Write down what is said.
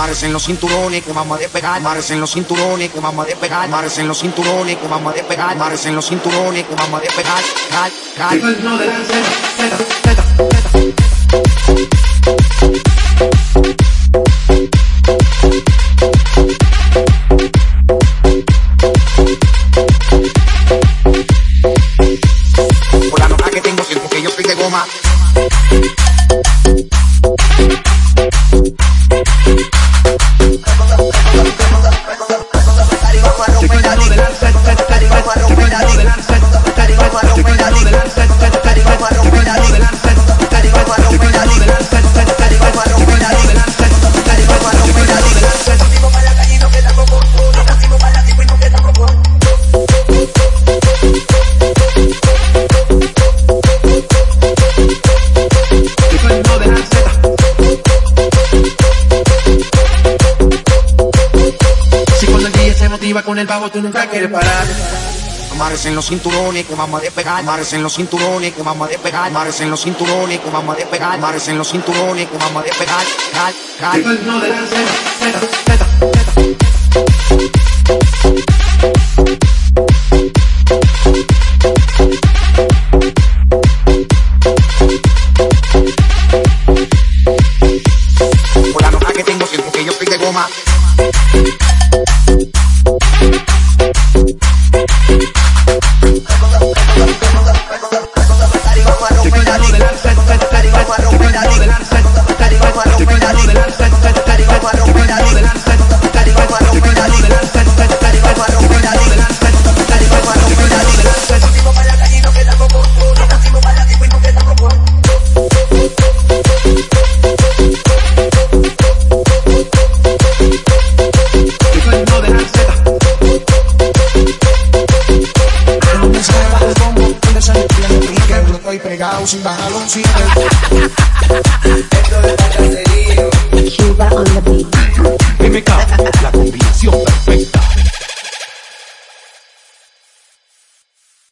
Mares en los cinturones que vamos a despegar. Mares en los cinturones que vamos a despegar. Mares en los cinturones que vamos a despegar. Mares en los cinturones que vamos a despegar. Cal, cal. Por la nota que tengo siento que yo soy de goma. Motiva con el pavo tú nunca quieres parar Mares en los cinturones que vamos a despegar. Mares en los cinturones que vamos a despegar. Mares en los cinturones que vamos a despegar. Mares en los cinturones que vamos a despegar. Cal, cal. Que tengo siento que yo soy de goma. Estoy pegado sin bajar un chicle. Cuba on the beat.